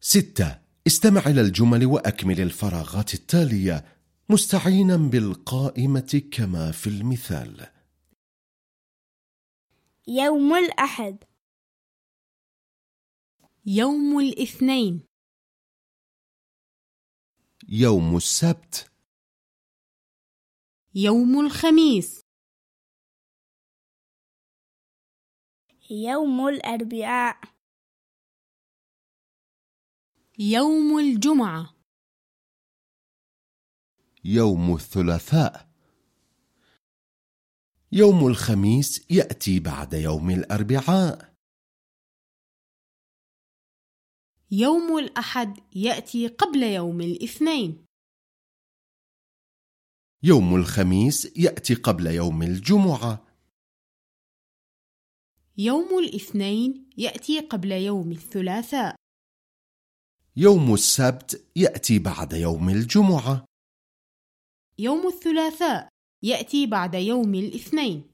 ستة. استمع إلى الجمل وأكمل الفراغات التالية مستعينا بالقائمة كما في المثال. يوم الأحد. يوم الاثنين. يوم السبت. يوم الخميس. يوم الأربعاء. يوم الجمعة. يوم الثلاثاء. يوم الخميس يأتي بعد يوم الأربعاء. يوم الأحد يأتي قبل يوم الاثنين. يوم الخميس يأتي قبل يوم الجمعة. يوم الاثنين يأتي قبل يوم الثلاثاء. يوم السبت يأتي بعد يوم الجمعة. يوم الثلاثاء يأتي بعد يوم الاثنين.